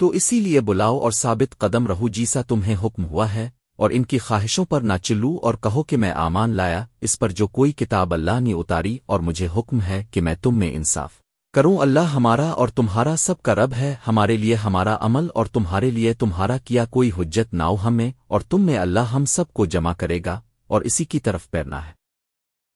تو اسی لیے بلاؤ اور ثابت قدم رہو جیسا تمہیں حکم ہوا ہے، اور ان کی خواہشوں پر نہ چلو اور کہو کہ میں آمان لایا، اس پر جو کوئی کتاب اللہ نے اتاری اور مجھے حکم ہے کہ میں تم میں انصاف کروں۔ اللہ ہمارا اور تمہارا سب کا رب ہے، ہمارے لیے ہمارا عمل اور تمہارے لیے تمہارا کیا کوئی حجت ناؤ ہمیں، اور تم میں اللہ ہم سب کو جمع کرے گا، اور اسی کی طرف پیرنا ہے۔